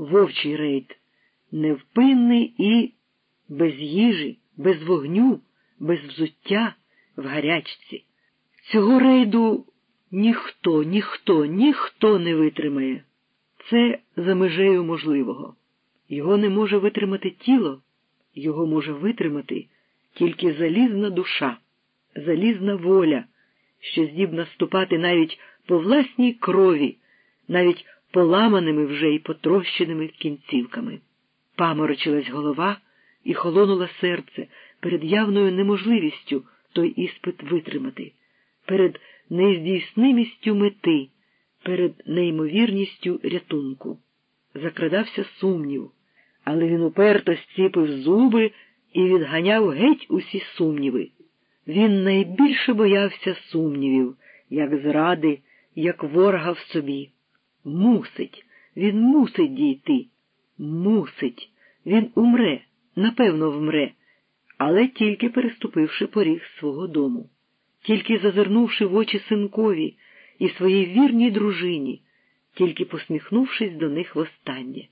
вовчий рейд, невпинний і без їжі, без вогню, без взуття в гарячці. Цього рейду ніхто, ніхто, ніхто не витримає. Це за межею можливого. Його не може витримати тіло, його може витримати тільки залізна душа, залізна воля, що здібна ступати навіть по власній крові, навіть поламаними вже і потрощеними кінцівками. Паморочилась голова і холонуло серце перед явною неможливістю той іспит витримати, перед нездійснимістю мети, перед неймовірністю рятунку. Закрадався сумнів, але він уперто зціпив зуби і відганяв геть усі сумніви. Він найбільше боявся сумнівів, як зради, як ворога в собі. Мусить, він мусить дійти, мусить, він умре, напевно, вмре, але тільки переступивши поріг свого дому, тільки зазирнувши в очі синкові і своїй вірній дружині, тільки посміхнувшись до них востаннє,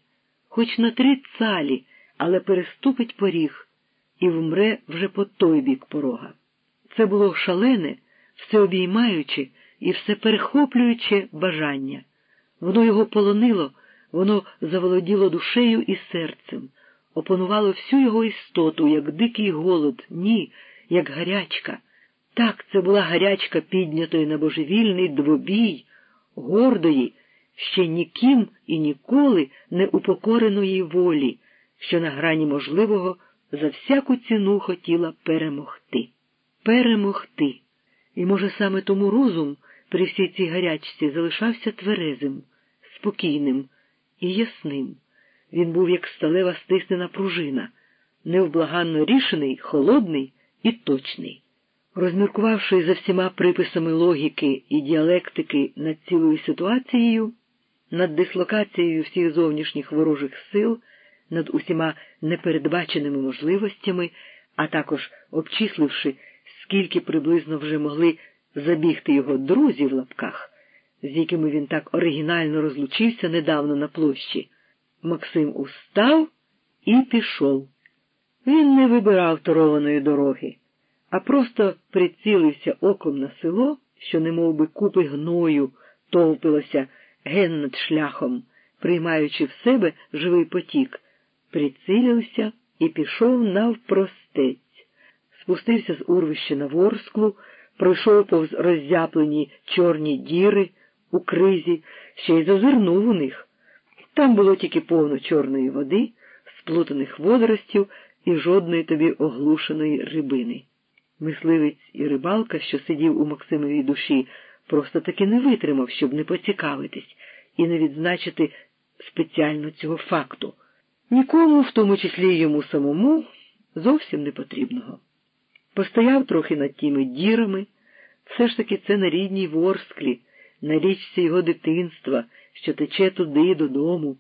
хоч на три цалі, але переступить поріг і вмре вже по той бік порога. Це було шалене, всеобіймаюче і всеперехоплююче бажання. Воно його полонило, воно заволоділо душею і серцем, опанувало всю його істоту, як дикий голод, ні, як гарячка. Так, це була гарячка піднятої на божевільний двобій, гордої, ще ніким і ніколи не упокореної волі, що на грані можливого за всяку ціну хотіла перемогти. Перемогти. І, може, саме тому розум при всій цій гарячці залишався тверезим, спокійним і ясним. Він був як сталева стиснена пружина, невблаганно рішений, холодний і точний. Розміркувавши за всіма приписами логіки і діалектики над цілою ситуацією, над дислокацією всіх зовнішніх ворожих сил, над усіма непередбаченими можливостями, а також обчисливши, скільки приблизно вже могли забігти його друзі в лапках, з якими він так оригінально розлучився недавно на площі, Максим устав і пішов. Він не вибирав торованої дороги, а просто прицілився оком на село, що немов би купи гною товпилося ген над шляхом, приймаючи в себе живий потік, прицілився і пішов навпростець, спустився з урвища на ворсклу, пройшов повз роззяплені чорні діри у кризі, ще й зазирнув у них. Там було тільки повно чорної води, сплутаних водоростів і жодної тобі оглушеної рибини. Мисливець і рибалка, що сидів у Максимовій душі, просто таки не витримав, щоб не поцікавитись і не відзначити спеціально цього факту. Нікому, в тому числі йому самому, зовсім не потрібного. Постояв трохи над тими дірами, все ж таки це на рідній ворсклі, на річці його дитинства, що тече туди додому,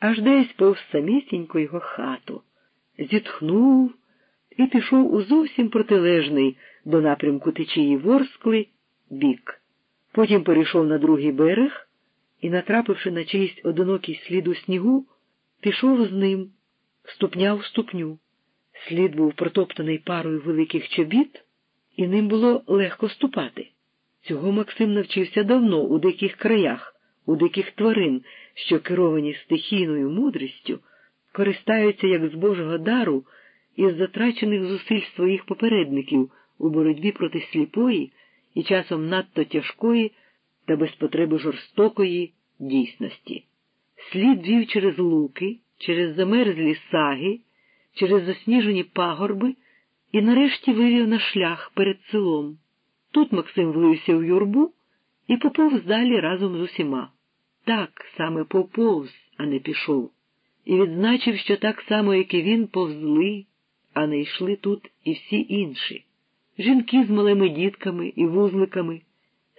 аж десь повз самісінько його хату. Зітхнув і пішов у зовсім протилежний до напрямку течії ворскли бік. Потім перейшов на другий берег і, натрапивши на чийсь одинокий слід у снігу, пішов з ним, ступня в ступню. Слід був протоптаний парою великих чобіт, і ним було легко ступати. Цього Максим навчився давно у диких краях, у диких тварин, що керовані стихійною мудрістю, користаються як з Божого дару із затрачених зусиль своїх попередників у боротьбі проти сліпої і часом надто тяжкої та без потреби жорстокої дійсності. Слід вів через луки, через замерзлі саги, через засніжені пагорби і нарешті вивів на шлях перед селом. Тут Максим влився в юрбу і поповз далі разом з усіма. Так саме поповз, а не пішов, і відзначив, що так само, як і він, повзли, а не йшли тут і всі інші. Жінки з малими дітками і вузликами,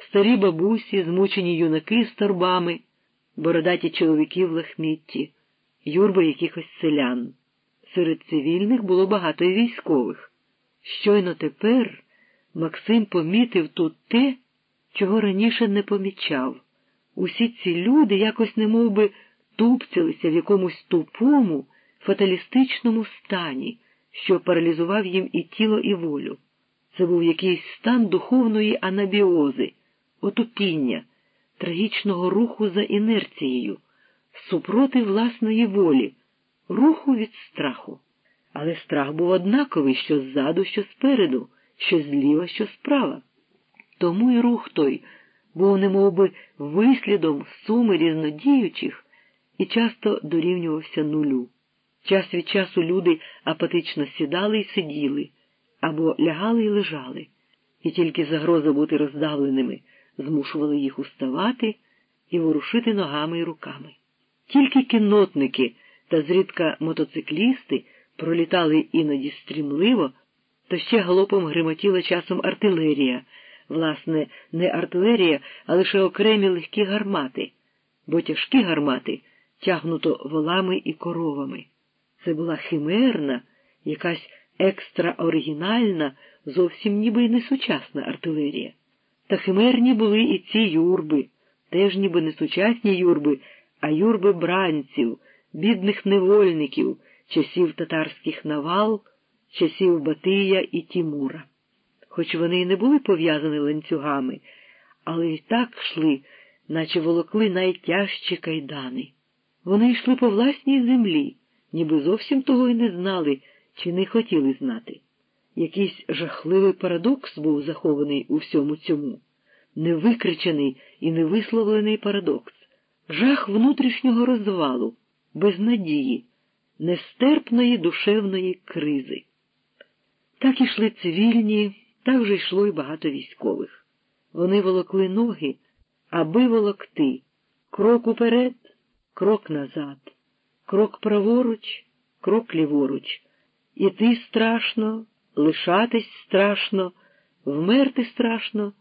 старі бабусі, змучені юнаки з торбами, бородаті чоловіки в лахмітті, юрби якихось селян. Серед цивільних було багато і військових. Щойно тепер Максим помітив тут те, чого раніше не помічав. Усі ці люди якось не би, тупцялися в якомусь тупому, фаталістичному стані, що паралізував їм і тіло, і волю. Це був якийсь стан духовної анабіози, отупіння, трагічного руху за інерцією, супроти власної волі, руху від страху. Але страх був однаковий що ззаду, що спереду, що зліва, що справа. Тому й рух той був немовби вислідом суми різнодіючих і часто дорівнювався нулю. Час від часу люди апатично сідали і сиділи або лягали і лежали, і тільки загроза бути роздавленими змушували їх уставати і ворушити ногами і руками. Тільки кіннотники та зрідка мотоциклісти пролітали іноді стрімливо, то ще галопом гримотіла часом артилерія, власне, не артилерія, а лише окремі легкі гармати, бо тяжкі гармати тягнуто волами і коровами. Це була химерна, якась екстраоригінальна, зовсім ніби й не сучасна артилерія. Та химерні були і ці юрби, теж ніби не сучасні юрби, а юрби бранців, бідних невольників, часів татарських навал, часів Батия і Тімура. Хоч вони й не були пов'язані ланцюгами, але й так йшли, наче волокли найтяжчі кайдани. Вони йшли по власній землі, ніби зовсім того й не знали чи не хотіли знати. Якийсь жахливий парадокс був захований у всьому цьому, невикричений і невисловлений парадокс, жах внутрішнього розвалу, безнадії, нестерпної душевної кризи. Так ішли цивільні, так вже йшло й багато військових. Вони волокли ноги, аби волокти, крок уперед, крок назад, крок праворуч, крок ліворуч. Іти страшно, лишатись страшно, вмерти страшно,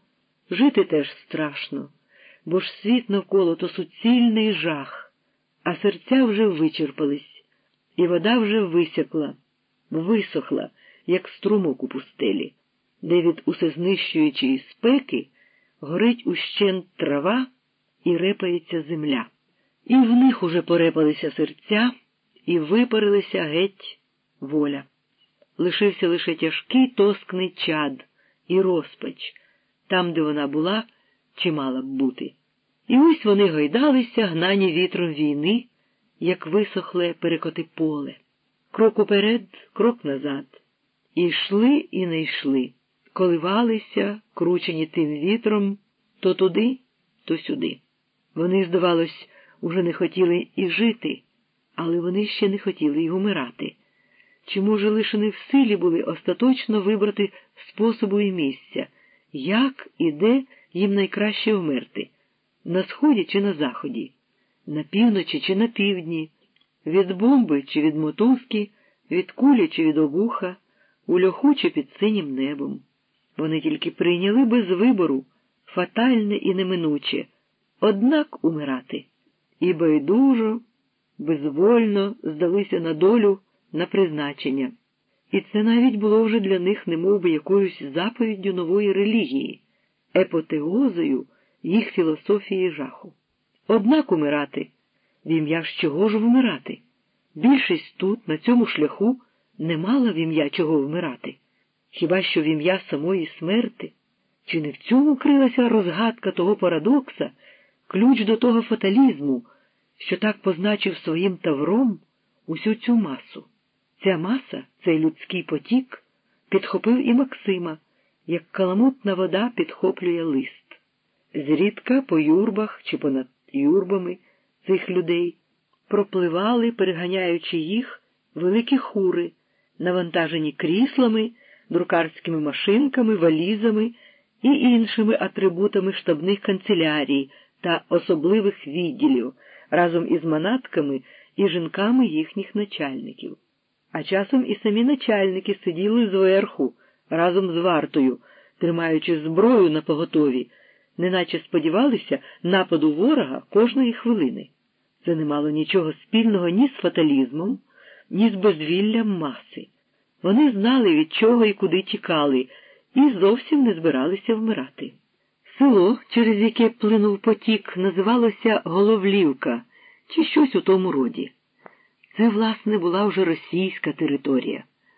жити теж страшно, бо ж світ навколо то суцільний жах, а серця вже вичерпались, і вода вже висякла, висохла, як струмок у пустелі, де від усезнищуючої спеки горить ущент трава і репається земля. І в них уже порепалися серця і випарилися геть воля. Лишився лише тяжкий тоскний чад і розпач, там, де вона була чи мала б бути. І ось вони гойдалися, гнані вітром війни, як висохле перекоти поле. Крок уперед, крок назад. І йшли і не йшли, коливалися, кручені тим вітром, то туди, то сюди. Вони, здавалось, уже не хотіли і жити, але вони ще не хотіли й умирати чи, може, лише не в силі були остаточно вибрати способу і місця, як і де їм найкраще вмерти на сході чи на заході, на півночі чи на півдні, від бомби чи від мотузки, від кулі чи від обуха, у льоху чи під синім небом. Вони тільки прийняли без вибору фатальне і неминуче, однак умирати, і байдужо, безвольно здалися на долю на призначення, і це навіть було вже для них немов би якоюсь заповіддю нової релігії, епотеозою їх філософії жаху. Однак умирати, в ім'я ж чого ж вмирати? Більшість тут, на цьому шляху, не мала в ім'я чого вмирати, хіба що в ім'я самої смерти? Чи не в цьому крилася розгадка того парадокса, ключ до того фаталізму, що так позначив своїм тавром усю цю масу? Ця маса, цей людський потік, підхопив і Максима, як каламутна вода підхоплює лист. Зрідка по юрбах чи понад юрбами цих людей пропливали, переганяючи їх, великі хури, навантажені кріслами, друкарськими машинками, валізами і іншими атрибутами штабних канцелярій та особливих відділів разом із манатками і жінками їхніх начальників. А часом і самі начальники сиділи зверху разом з вартою, тримаючи зброю на поготові, неначе сподівалися нападу ворога кожної хвилини. Це не мало нічого спільного ні з фаталізмом, ні з безвіллям маси. Вони знали, від чого і куди тікали, і зовсім не збиралися вмирати. Село, через яке плинув потік, називалося Головлівка чи щось у тому роді. Це, власне, була вже російська територія.